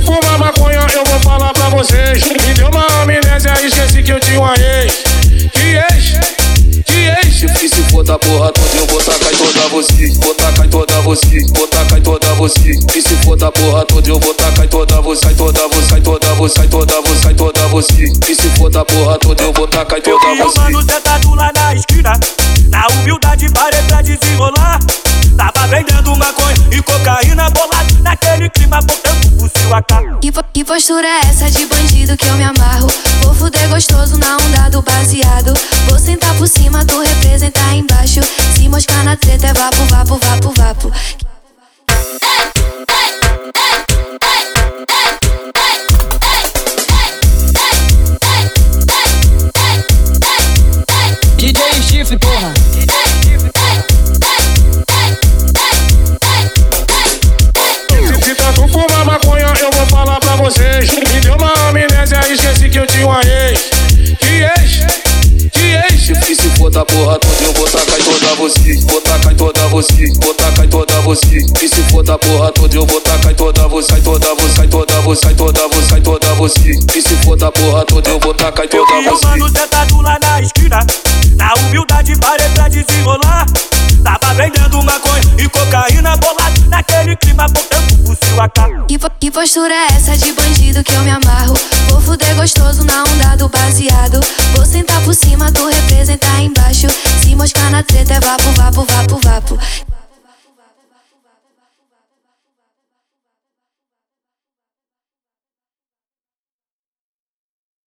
Tu fuma maconha, eu vou falar pra vocês. Me deu uma amnésia, esqueci que eu tinha uma ex. Que ex? Que ex? E se for da porra toda, eu vou tacar em toda você. Vou tacar em toda você. Vou tacar em toda você. E se for da porra toda, eu vou tacar em toda você. vocês. Toda vocês, toda vocês, toda e toda você. E se for da porra toda, eu vou tacar em toda vocês. Eu mano sentado lá na esquina. Na humildade parei pra desenrolar. Tava vendendo maconha e cocaína bolada. Naquele clima botando o fuzil a cara Que, que postura é essa de bandido que eu me amarro? Vou fuder gostoso na onda do baseado. Vou sentar por cima, tu representar embaixo. Se moscar na treta é vapo, vapo, vapo. Que eu tinha uma ex. Que ex? Que ex? E se for da porra toda, eu vou tacar em toda você. Vou tacar em toda você, vou tacar em toda você. E se for da porra toda, eu vou tacar em toda você, sai toda você, sai toda você, sai toda você, sai toda você. E se for da porra toda, eu vou tacar em Eu toda vi o você. mano sentado lá na esquina Na humildade parei pra desenrolar Tava vendendo maconha e cocaína bolado Naquele clima botando o fuzil a cara Que, po- que postura é essa de bandido que eu me amarro? Vou fuder gostoso sentar por